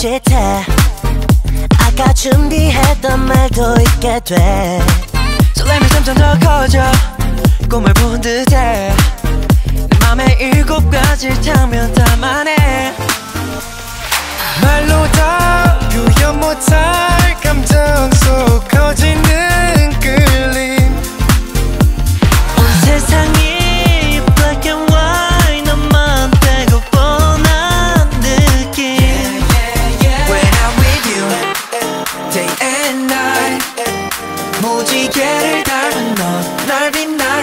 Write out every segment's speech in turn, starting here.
어제태 아까 준비했던 말도 잊게 돼. 설렘이 점점 더 커져 꿈을 본 듯해. 내 맘에 일곱 가지 장면 담아내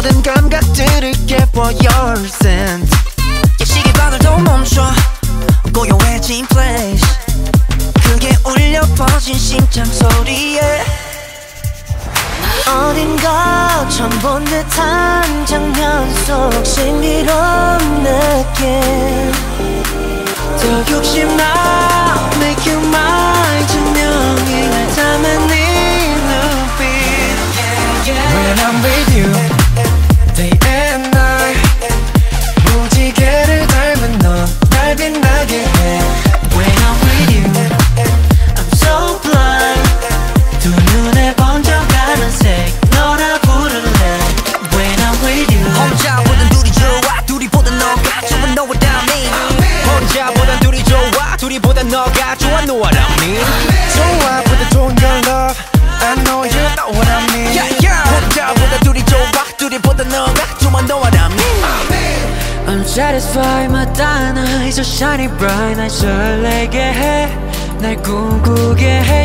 모든 감각들을 깨워 your scent. 예식의 바늘도 멈춰. 고요해진 place 크게 울려 퍼진 심장 소리에. 어딘가 처음 본 듯한 장면 속 신비로운 느낌. 더 욕심나 I'm satisfied 마다나 is so shiny bright 날 설레게 해날 꿈꾸게 해.